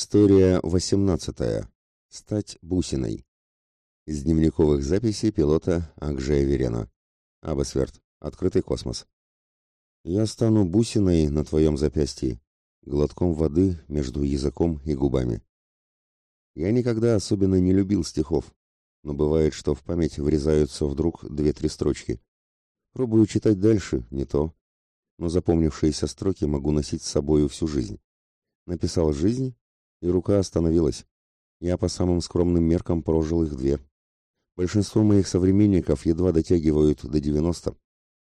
История 18. Стать бусиной. Из дневниковых записей пилота Акжея Верена. Абасверт. Открытый космос. Я стану бусиной на твоем запястье, глотком воды между языком и губами. Я никогда особенно не любил стихов, но бывает, что в память врезаются вдруг две-три строчки. Пробую читать дальше, не то, но запомнившиеся строки могу носить с собою всю жизнь. Написал жизнь, и рука остановилась. Я по самым скромным меркам прожил их две. Большинство моих современников едва дотягивают до 90.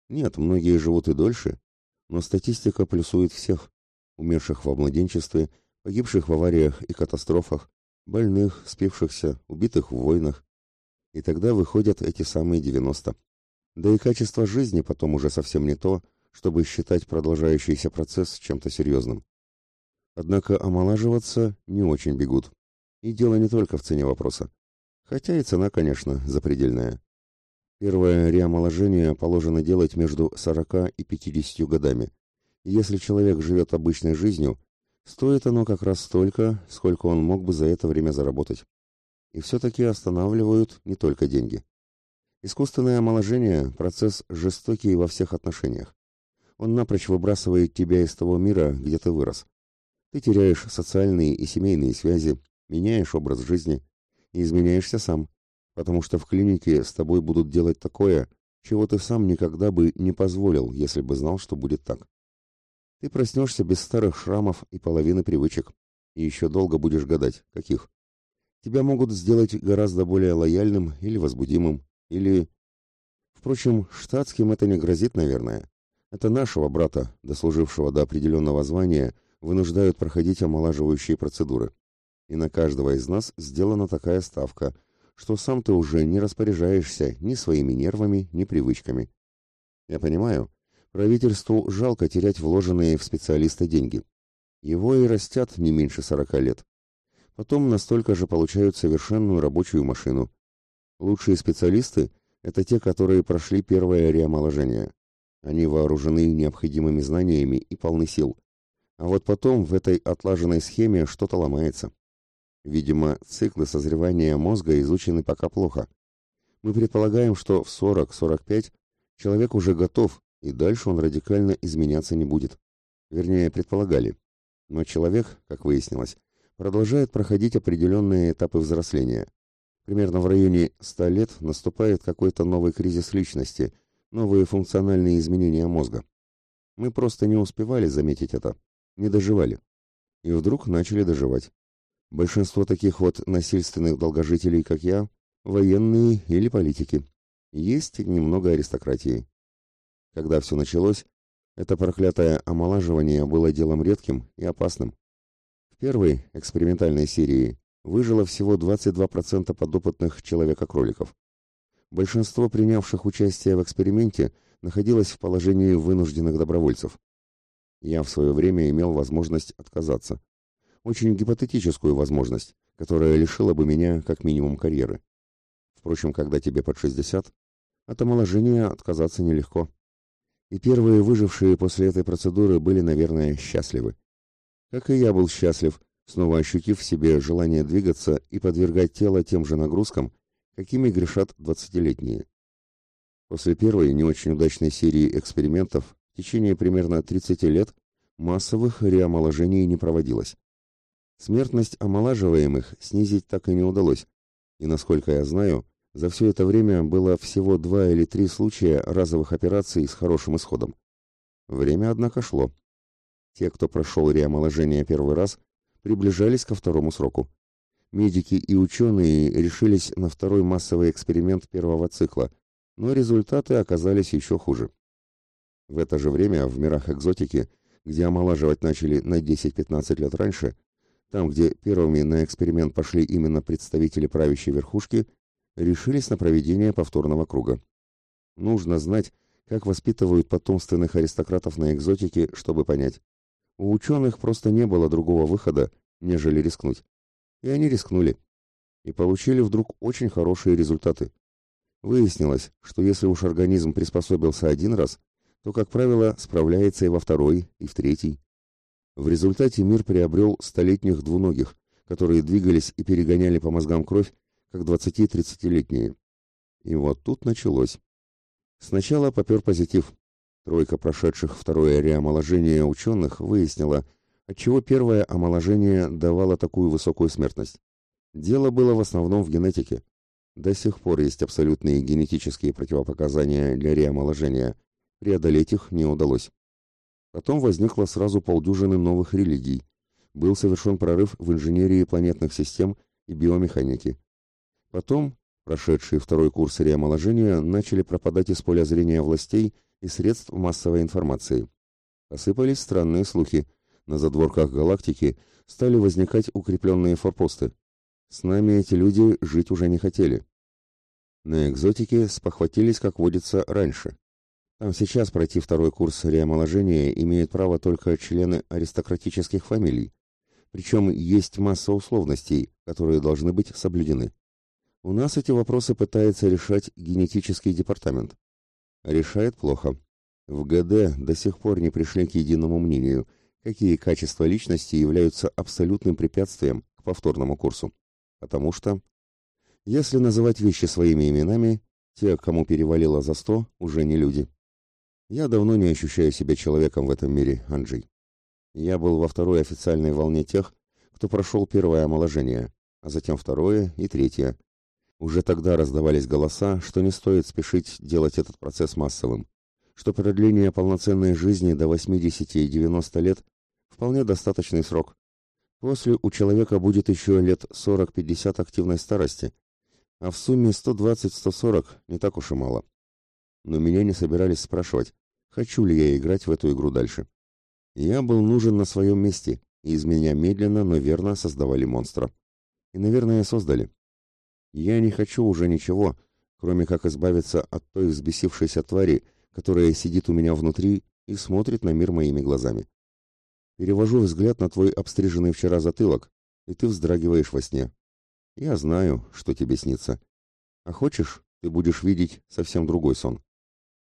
Нет, многие живут и дольше, но статистика плюсует всех. Умерших во младенчестве, погибших в авариях и катастрофах, больных, спившихся, убитых в войнах. И тогда выходят эти самые 90. Да и качество жизни потом уже совсем не то, чтобы считать продолжающийся процесс чем-то серьезным. Однако омолаживаться не очень бегут. И дело не только в цене вопроса. Хотя и цена, конечно, запредельная. Первое реомоложение положено делать между 40 и 50 годами. Если человек живет обычной жизнью, стоит оно как раз столько, сколько он мог бы за это время заработать. И все-таки останавливают не только деньги. Искусственное омоложение – процесс жестокий во всех отношениях. Он напрочь выбрасывает тебя из того мира, где ты вырос. Ты теряешь социальные и семейные связи, меняешь образ жизни и изменяешься сам, потому что в клинике с тобой будут делать такое, чего ты сам никогда бы не позволил, если бы знал, что будет так. Ты проснешься без старых шрамов и половины привычек, и еще долго будешь гадать, каких. Тебя могут сделать гораздо более лояльным или возбудимым, или... Впрочем, штатским это не грозит, наверное. Это нашего брата, дослужившего до определенного звания, вынуждают проходить омолаживающие процедуры. И на каждого из нас сделана такая ставка, что сам ты уже не распоряжаешься ни своими нервами, ни привычками. Я понимаю, правительству жалко терять вложенные в специалиста деньги. Его и растят не меньше сорока лет. Потом настолько же получают совершенную рабочую машину. Лучшие специалисты – это те, которые прошли первое реомоложение. Они вооружены необходимыми знаниями и полны сил. А вот потом в этой отлаженной схеме что-то ломается. Видимо, циклы созревания мозга изучены пока плохо. Мы предполагаем, что в 40-45 человек уже готов, и дальше он радикально изменяться не будет. Вернее, предполагали. Но человек, как выяснилось, продолжает проходить определенные этапы взросления. Примерно в районе 100 лет наступает какой-то новый кризис личности, новые функциональные изменения мозга. Мы просто не успевали заметить это не доживали. И вдруг начали доживать. Большинство таких вот насильственных долгожителей, как я, военные или политики. Есть немного аристократии. Когда все началось, это проклятое омолаживание было делом редким и опасным. В первой экспериментальной серии выжило всего 22% подопытных человека-кроликов. Большинство принявших участие в эксперименте находилось в положении вынужденных добровольцев. Я в свое время имел возможность отказаться. Очень гипотетическую возможность, которая лишила бы меня как минимум карьеры. Впрочем, когда тебе под 60, от омоложения отказаться нелегко. И первые выжившие после этой процедуры были, наверное, счастливы. Как и я был счастлив, снова ощутив в себе желание двигаться и подвергать тело тем же нагрузкам, какими грешат двадцатилетние. После первой не очень удачной серии экспериментов в течение примерно 30 лет массовых реомоложений не проводилось. Смертность омолаживаемых снизить так и не удалось, и, насколько я знаю, за все это время было всего два или три случая разовых операций с хорошим исходом. Время, однако, шло. Те, кто прошел реомоложение первый раз, приближались ко второму сроку. Медики и ученые решились на второй массовый эксперимент первого цикла, но результаты оказались еще хуже. В это же время в мирах экзотики, где омолаживать начали на 10-15 лет раньше, там, где первыми на эксперимент пошли именно представители правящей верхушки, решились на проведение повторного круга. Нужно знать, как воспитывают потомственных аристократов на экзотике, чтобы понять. У ученых просто не было другого выхода, нежели рискнуть. И они рискнули. И получили вдруг очень хорошие результаты. Выяснилось, что если уж организм приспособился один раз, то, как правило, справляется и во второй, и в третий. В результате мир приобрел столетних двуногих, которые двигались и перегоняли по мозгам кровь, как 20-30-летние. И вот тут началось. Сначала попер позитив. Тройка прошедших второе реомоложение ученых выяснила, отчего первое омоложение давало такую высокую смертность. Дело было в основном в генетике. До сих пор есть абсолютные генетические противопоказания для реомоложения. Преодолеть их не удалось. Потом возникло сразу полдюжины новых религий. Был совершен прорыв в инженерии планетных систем и биомеханике. Потом прошедшие второй курс реомоложения начали пропадать из поля зрения властей и средств массовой информации. Посыпались странные слухи. На задворках галактики стали возникать укрепленные форпосты. С нами эти люди жить уже не хотели. На экзотике спохватились, как водится, раньше. Там сейчас пройти второй курс реомоложения имеют право только члены аристократических фамилий. Причем есть масса условностей, которые должны быть соблюдены. У нас эти вопросы пытается решать генетический департамент. Решает плохо. В ГД до сих пор не пришли к единому мнению, какие качества личности являются абсолютным препятствием к повторному курсу. Потому что, если называть вещи своими именами, те, кому перевалило за сто, уже не люди. Я давно не ощущаю себя человеком в этом мире, Анджей. Я был во второй официальной волне тех, кто прошел первое омоложение, а затем второе и третье. Уже тогда раздавались голоса, что не стоит спешить делать этот процесс массовым, что продление полноценной жизни до 80 и 90 лет вполне достаточный срок, После у человека будет еще лет 40-50 активной старости, а в сумме 120-140 не так уж и мало. Но меня не собирались спрашивать, хочу ли я играть в эту игру дальше. Я был нужен на своем месте, и из меня медленно, но верно создавали монстра. И, наверное, создали. Я не хочу уже ничего, кроме как избавиться от той взбесившейся твари, которая сидит у меня внутри и смотрит на мир моими глазами. Перевожу взгляд на твой обстриженный вчера затылок, и ты вздрагиваешь во сне. Я знаю, что тебе снится. А хочешь, ты будешь видеть совсем другой сон.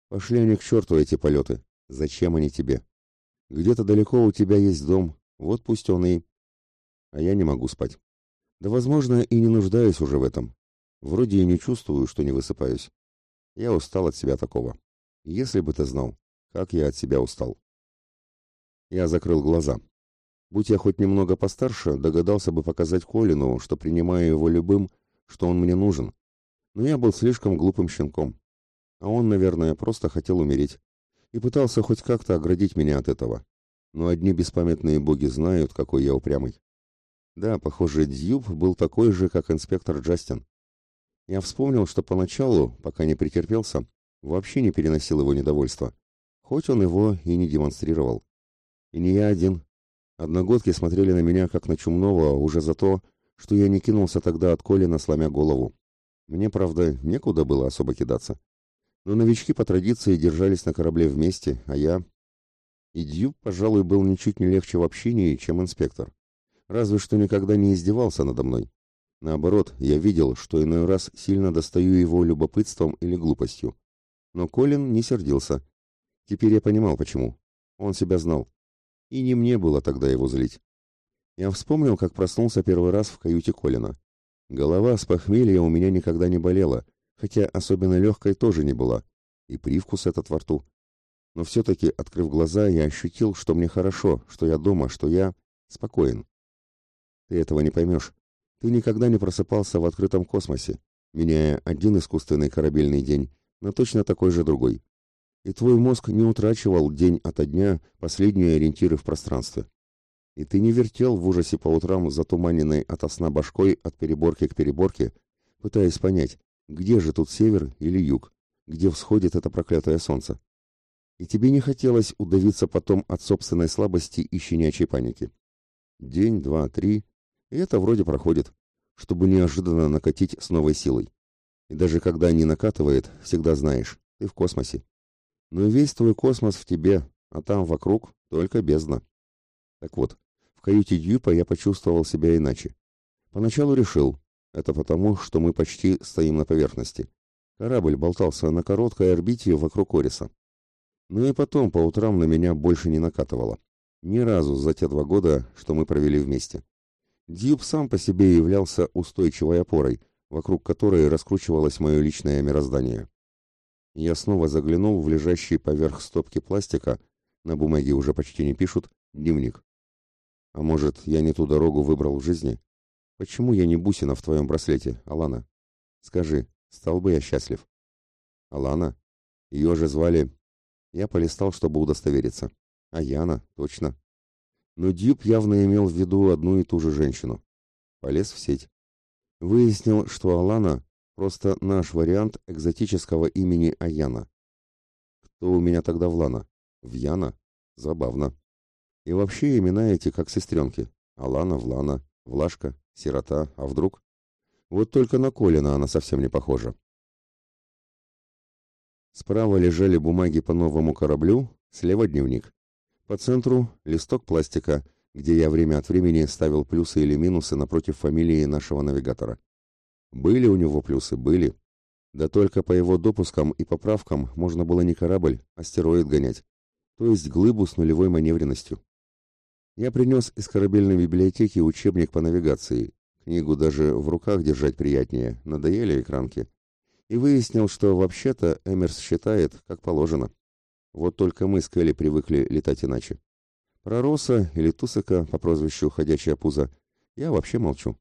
Пошли они к черту, эти полеты. Зачем они тебе? Где-то далеко у тебя есть дом, вот пусть он и... А я не могу спать. Да, возможно, и не нуждаюсь уже в этом. Вроде и не чувствую, что не высыпаюсь. Я устал от себя такого. Если бы ты знал, как я от себя устал. Я закрыл глаза. Будь я хоть немного постарше, догадался бы показать Колину, что принимаю его любым, что он мне нужен. Но я был слишком глупым щенком. А он, наверное, просто хотел умереть. И пытался хоть как-то оградить меня от этого. Но одни беспамятные боги знают, какой я упрямый. Да, похоже, Дьюб был такой же, как инспектор Джастин. Я вспомнил, что поначалу, пока не претерпелся, вообще не переносил его недовольства. Хоть он его и не демонстрировал. И не я один. Одногодки смотрели на меня, как на чумного, уже за то, что я не кинулся тогда от Колина, сломя голову. Мне, правда, некуда было особо кидаться. Но новички по традиции держались на корабле вместе, а я... И Дьюб, пожалуй, был ничуть не легче в общении, чем инспектор. Разве что никогда не издевался надо мной. Наоборот, я видел, что иной раз сильно достаю его любопытством или глупостью. Но Колин не сердился. Теперь я понимал, почему. Он себя знал и не мне было тогда его злить. Я вспомнил, как проснулся первый раз в каюте Колина. Голова с похмелья у меня никогда не болела, хотя особенно легкой тоже не была, и привкус этот во рту. Но все-таки, открыв глаза, я ощутил, что мне хорошо, что я дома, что я спокоен. Ты этого не поймешь. Ты никогда не просыпался в открытом космосе, меняя один искусственный корабельный день на точно такой же другой и твой мозг не утрачивал день ото дня последние ориентиры в пространстве. И ты не вертел в ужасе по утрам затуманенной ото сна башкой от переборки к переборке, пытаясь понять, где же тут север или юг, где всходит это проклятое солнце. И тебе не хотелось удавиться потом от собственной слабости и щенячьей паники. День, два, три, и это вроде проходит, чтобы неожиданно накатить с новой силой. И даже когда не накатывает, всегда знаешь, ты в космосе. Но весь твой космос в тебе, а там вокруг только бездна. Так вот, в каюте Дьюпа я почувствовал себя иначе. Поначалу решил, это потому, что мы почти стоим на поверхности. Корабль болтался на короткой орбите вокруг Ориса. Ну и потом по утрам на меня больше не накатывало. Ни разу за те два года, что мы провели вместе. Дьюб сам по себе являлся устойчивой опорой, вокруг которой раскручивалось мое личное мироздание. Я снова заглянул в лежащий поверх стопки пластика, на бумаге уже почти не пишут, дневник. А может, я не ту дорогу выбрал в жизни? Почему я не бусина в твоем браслете, Алана? Скажи, стал бы я счастлив? Алана? Ее же звали... Я полистал, чтобы удостовериться. А Яна, точно. Но Дюб явно имел в виду одну и ту же женщину. Полез в сеть. Выяснил, что Алана просто наш вариант экзотического имени Аяна. Кто у меня тогда Влана? Вьяна? Забавно. И вообще имена эти как сестренки. Алана, Влана, Влашка, Сирота, а вдруг? Вот только на Колина она совсем не похожа. Справа лежали бумаги по новому кораблю, слева дневник. По центру листок пластика, где я время от времени ставил плюсы или минусы напротив фамилии нашего навигатора. Были у него плюсы, были. Да только по его допускам и поправкам можно было не корабль, а астероид гонять, то есть глыбу с нулевой маневренностью. Я принес из корабельной библиотеки учебник по навигации, книгу даже в руках держать приятнее, надоели экранки, и выяснил, что вообще-то Эмерс считает, как положено. Вот только мы с Келли привыкли летать иначе. Про Роса или Тусака по прозвищу «Ходячая пузо» я вообще молчу.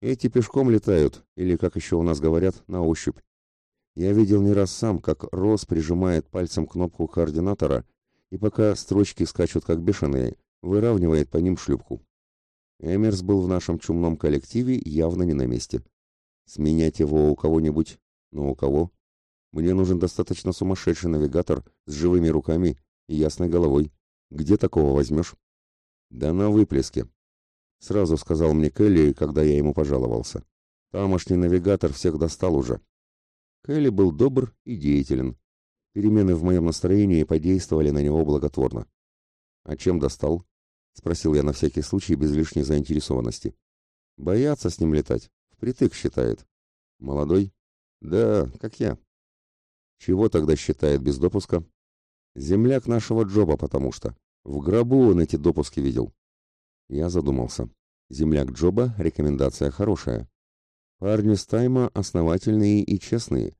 Эти пешком летают, или, как еще у нас говорят, на ощупь. Я видел не раз сам, как Рос прижимает пальцем кнопку координатора, и пока строчки скачут как бешеные, выравнивает по ним шлюпку. Эмерс был в нашем чумном коллективе явно не на месте. Сменять его у кого-нибудь? Ну, у кого? Мне нужен достаточно сумасшедший навигатор с живыми руками и ясной головой. Где такого возьмешь? Да на выплеске. Сразу сказал мне Келли, когда я ему пожаловался. Тамошний навигатор всех достал уже. Келли был добр и деятелен. Перемены в моем настроении подействовали на него благотворно. А чем достал? Спросил я на всякий случай без лишней заинтересованности. Боятся с ним летать. Впритык считает. Молодой? Да, как я. Чего тогда считает без допуска? Земляк нашего Джоба, потому что. В гробу он эти допуски видел. Я задумался. Земляк Джоба — рекомендация хорошая. Парни с Тайма основательные и честные.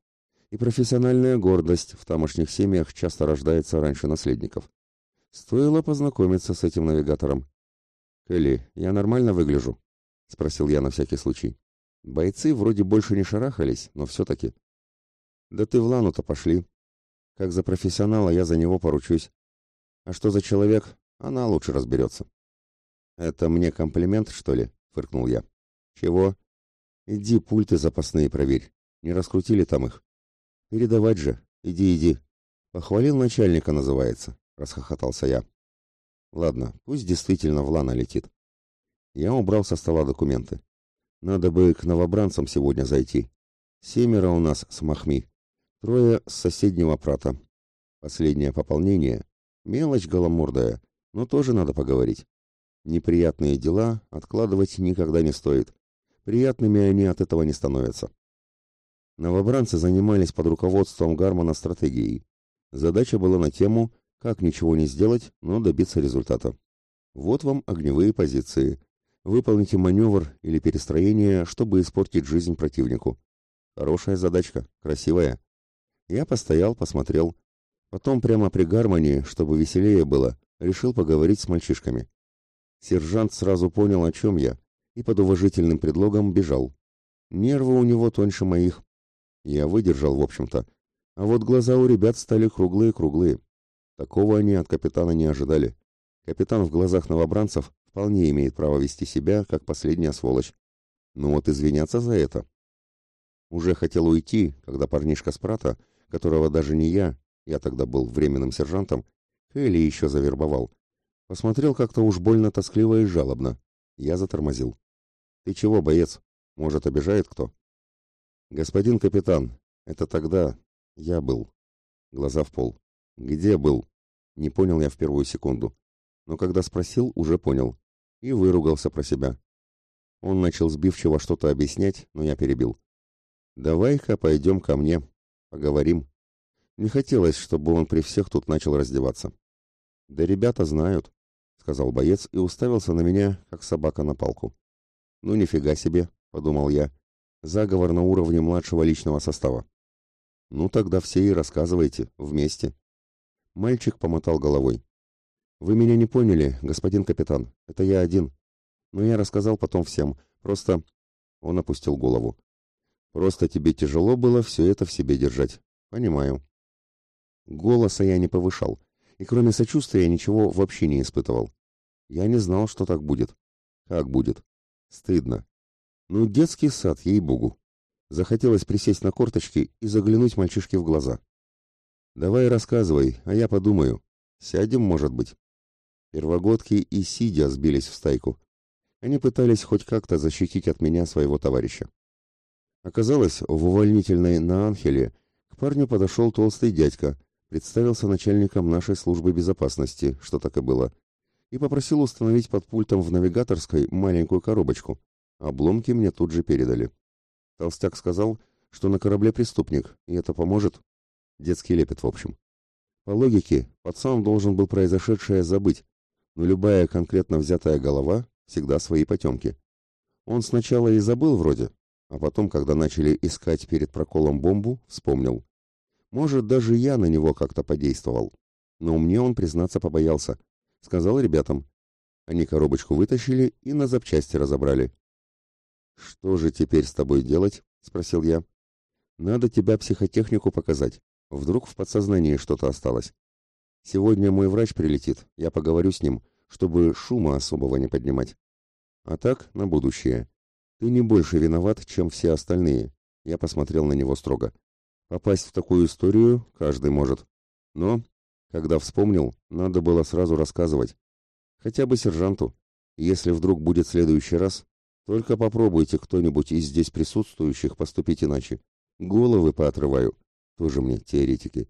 И профессиональная гордость в тамошних семьях часто рождается раньше наследников. Стоило познакомиться с этим навигатором. «Келли, я нормально выгляжу?» — спросил я на всякий случай. Бойцы вроде больше не шарахались, но все-таки. «Да ты в лану-то пошли. Как за профессионала я за него поручусь. А что за человек, она лучше разберется». «Это мне комплимент, что ли?» — фыркнул я. «Чего?» «Иди пульты запасные проверь. Не раскрутили там их?» «Передавать же. Иди, иди. Похвалил начальника, называется расхохотался я. Ладно, пусть действительно в Лана летит. Я убрал со стола документы. Надо бы к новобранцам сегодня зайти. Семеро у нас с Махми, трое с соседнего прата. Последнее пополнение. Мелочь голомордая, но тоже надо поговорить. Неприятные дела откладывать никогда не стоит. Приятными они от этого не становятся. Новобранцы занимались под руководством Гармана стратегией. Задача была на тему как ничего не сделать, но добиться результата? Вот вам огневые позиции. Выполните маневр или перестроение, чтобы испортить жизнь противнику. Хорошая задачка, красивая. Я постоял, посмотрел. Потом прямо при гармонии, чтобы веселее было, решил поговорить с мальчишками. Сержант сразу понял, о чем я, и под уважительным предлогом бежал. Нервы у него тоньше моих. Я выдержал, в общем-то. А вот глаза у ребят стали круглые-круглые. Такого они от капитана не ожидали. Капитан в глазах новобранцев вполне имеет право вести себя, как последняя сволочь. Но вот извиняться за это. Уже хотел уйти, когда парнишка с прата, которого даже не я, я тогда был временным сержантом, Хейли еще завербовал. Посмотрел как-то уж больно тоскливо и жалобно. Я затормозил. «Ты чего, боец? Может, обижает кто?» «Господин капитан, это тогда я был». Глаза в пол. «Где был?» Не понял я в первую секунду. Но когда спросил, уже понял. И выругался про себя. Он начал сбивчиво что-то объяснять, но я перебил. «Давай-ка пойдем ко мне. Поговорим». Не хотелось, чтобы он при всех тут начал раздеваться. «Да ребята знают. сказал боец и уставился на меня, как собака на палку. Ну нифига себе, подумал я. Заговор на уровне младшего личного состава. Ну тогда все и рассказывайте вместе. Мальчик помотал головой. Вы меня не поняли, господин капитан. Это я один. Но я рассказал потом всем. Просто он опустил голову. Просто тебе тяжело было все это в себе держать. Понимаю. Голоса я не повышал, и кроме сочувствия ничего вообще не испытывал. Я не знал, что так будет. Как будет? Стыдно. Ну, детский сад, ей-богу. Захотелось присесть на корточки и заглянуть мальчишке в глаза. «Давай рассказывай, а я подумаю. Сядем, может быть». Первогодки и сидя сбились в стайку. Они пытались хоть как-то защитить от меня своего товарища. Оказалось, в увольнительной на Анхеле к парню подошел толстый дядька, представился начальником нашей службы безопасности, что так и было, и попросил установить под пультом в навигаторской маленькую коробочку. Обломки мне тут же передали. Толстяк сказал, что на корабле преступник, и это поможет. Детский лепет, в общем. По логике, пацан должен был произошедшее забыть, но любая конкретно взятая голова всегда свои потемки. Он сначала и забыл вроде, а потом, когда начали искать перед проколом бомбу, вспомнил. Может, даже я на него как-то подействовал. Но мне он, признаться, побоялся. Сказал ребятам. Они коробочку вытащили и на запчасти разобрали. «Что же теперь с тобой делать?» — спросил я. «Надо тебя психотехнику показать. Вдруг в подсознании что-то осталось. Сегодня мой врач прилетит, я поговорю с ним, чтобы шума особого не поднимать. А так, на будущее. Ты не больше виноват, чем все остальные. Я посмотрел на него строго. Попасть в такую историю каждый может. Но, когда вспомнил, надо было сразу рассказывать. Хотя бы сержанту. Если вдруг будет следующий раз, только попробуйте кто-нибудь из здесь присутствующих поступить иначе. Головы поотрываю. Тоже мне теоретики.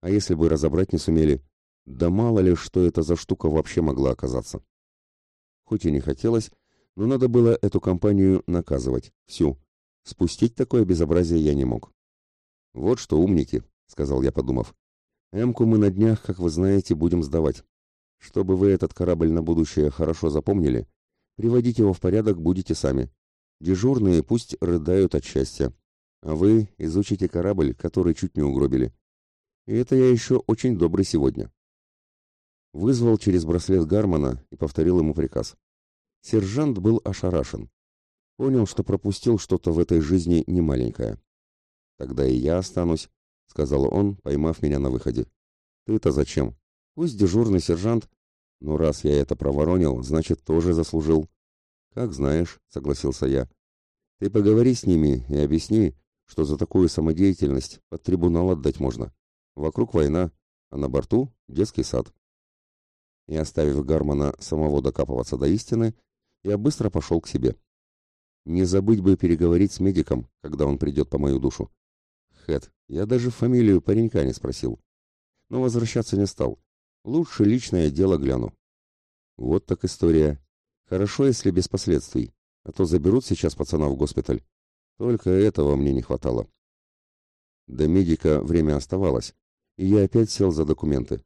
А если бы разобрать не сумели? Да мало ли, что это за штука вообще могла оказаться. Хоть и не хотелось, но надо было эту компанию наказывать. Всю. Спустить такое безобразие я не мог. «Вот что, умники», — сказал я, подумав. «Эмку мы на днях, как вы знаете, будем сдавать. Чтобы вы этот корабль на будущее хорошо запомнили, приводить его в порядок будете сами. Дежурные пусть рыдают от счастья. А вы изучите корабль, который чуть не угробили. И это я еще очень добрый сегодня. Вызвал через браслет Гармана и повторил ему приказ. Сержант был ошарашен. Понял, что пропустил что-то в этой жизни немаленькое. «Тогда и я останусь», — сказал он, поймав меня на выходе. «Ты-то зачем? Пусть дежурный сержант. Но раз я это проворонил, значит, тоже заслужил». «Как знаешь», — согласился я. «Ты поговори с ними и объясни, что за такую самодеятельность под трибунал отдать можно. Вокруг война, а на борту детский сад. И оставив Гармана самого докапываться до истины, я быстро пошел к себе. Не забыть бы переговорить с медиком, когда он придет по мою душу. Хэт, я даже фамилию паренька не спросил. Но возвращаться не стал. Лучше личное дело гляну. Вот так история. Хорошо, если без последствий. А то заберут сейчас пацана в госпиталь. Только этого мне не хватало. До медика время оставалось, и я опять сел за документы.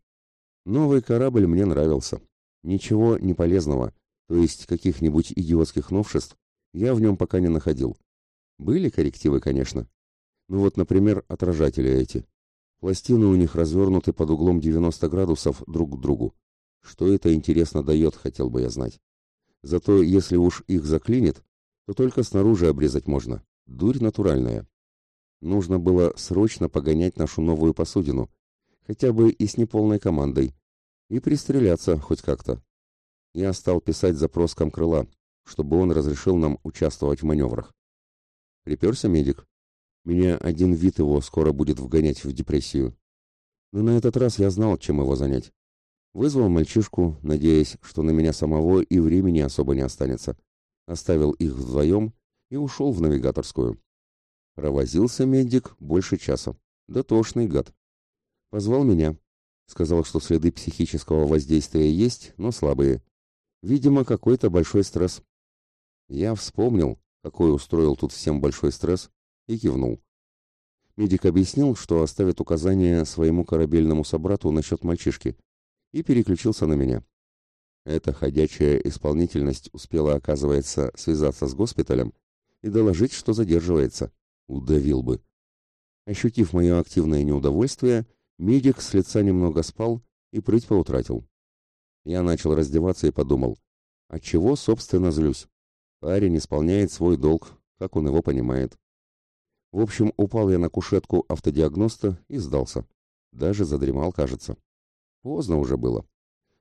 Новый корабль мне нравился. Ничего не полезного, то есть каких-нибудь идиотских новшеств, я в нем пока не находил. Были коррективы, конечно. Ну вот, например, отражатели эти. Пластины у них развернуты под углом 90 градусов друг к другу. Что это, интересно, дает, хотел бы я знать. Зато если уж их заклинит, то только снаружи обрезать можно. Дурь натуральная. Нужно было срочно погонять нашу новую посудину, хотя бы и с неполной командой, и пристреляться хоть как-то. Я стал писать запрос крыла, чтобы он разрешил нам участвовать в маневрах. Приперся медик. Меня один вид его скоро будет вгонять в депрессию. Но на этот раз я знал, чем его занять. Вызвал мальчишку, надеясь, что на меня самого и времени особо не останется. Оставил их вдвоем и ушел в навигаторскую. Провозился медик больше часа. Дотошный гад. Позвал меня. Сказал, что следы психического воздействия есть, но слабые. Видимо, какой-то большой стресс. Я вспомнил, какой устроил тут всем большой стресс, и кивнул. Медик объяснил, что оставит указание своему корабельному собрату насчет мальчишки, и переключился на меня. Эта ходячая исполнительность успела, оказывается, связаться с госпиталем и доложить, что задерживается. Удавил бы. Ощутив мое активное неудовольствие, медик с лица немного спал и прыть поутратил. Я начал раздеваться и подумал, от чего, собственно, злюсь. Парень исполняет свой долг, как он его понимает. В общем, упал я на кушетку автодиагноста и сдался. Даже задремал, кажется. Поздно уже было.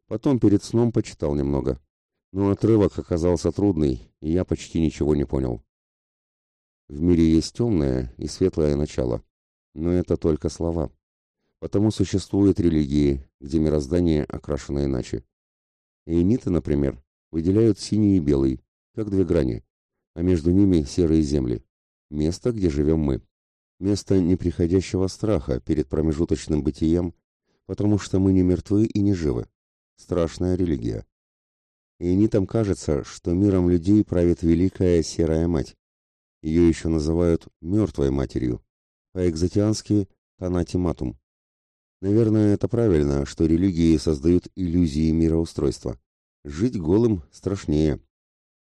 Потом перед сном почитал немного. Но отрывок оказался трудный, и я почти ничего не понял. В мире есть темное и светлое начало. Но это только слова. Потому существуют религии, где мироздание окрашено иначе. Эйниты, например, выделяют синий и белый, как две грани, а между ними серые земли. Место, где живем мы. Место неприходящего страха перед промежуточным бытием, потому что мы не мертвы и не живы. Страшная религия. И там кажется, что миром людей правит великая серая мать. Ее еще называют мертвой матерью. По-экзотиански «танатиматум». Наверное, это правильно, что религии создают иллюзии мироустройства. Жить голым страшнее.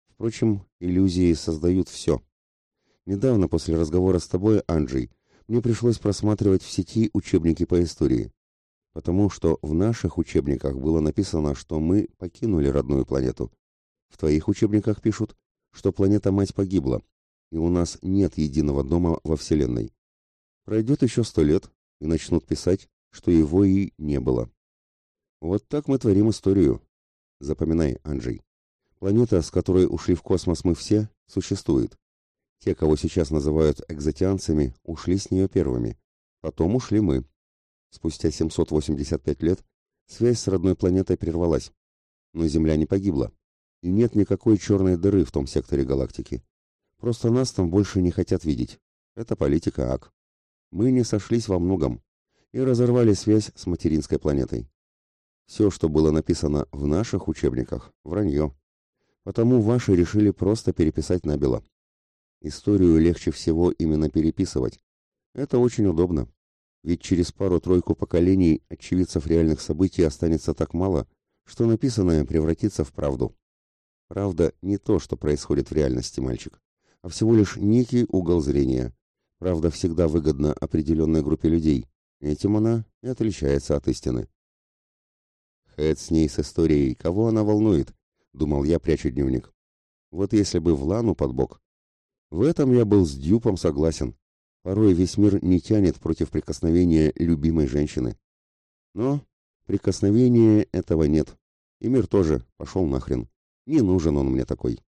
Впрочем, иллюзии создают все. Недавно после разговора с тобой, Анджей, мне пришлось просматривать в сети учебники по истории. Потому что в наших учебниках было написано, что мы покинули родную планету. В твоих учебниках пишут, что планета-мать погибла, и у нас нет единого дома во Вселенной. Пройдет еще сто лет, и начнут писать, что его и не было. Вот так мы творим историю. Запоминай, Анджей. Планета, с которой ушли в космос мы все, существует. Те, кого сейчас называют экзотианцами, ушли с нее первыми. Потом ушли мы. Спустя 785 лет связь с родной планетой прервалась. Но Земля не погибла. И нет никакой черной дыры в том секторе галактики. Просто нас там больше не хотят видеть. Это политика АК. Мы не сошлись во многом и разорвали связь с материнской планетой. Все, что было написано в наших учебниках, вранье. Потому ваши решили просто переписать набело. Историю легче всего именно переписывать. Это очень удобно. Ведь через пару-тройку поколений очевидцев реальных событий останется так мало, что написанное превратится в правду. Правда не то, что происходит в реальности, мальчик, а всего лишь некий угол зрения. Правда всегда выгодна определенной группе людей. Этим она и отличается от истины. Хэт с ней с историей, кого она волнует, думал я, пряча дневник. Вот если бы в Лану под бок, в этом я был с Дюпом согласен. Порой весь мир не тянет против прикосновения любимой женщины. Но прикосновения этого нет. И мир тоже пошел нахрен. Не нужен он мне такой.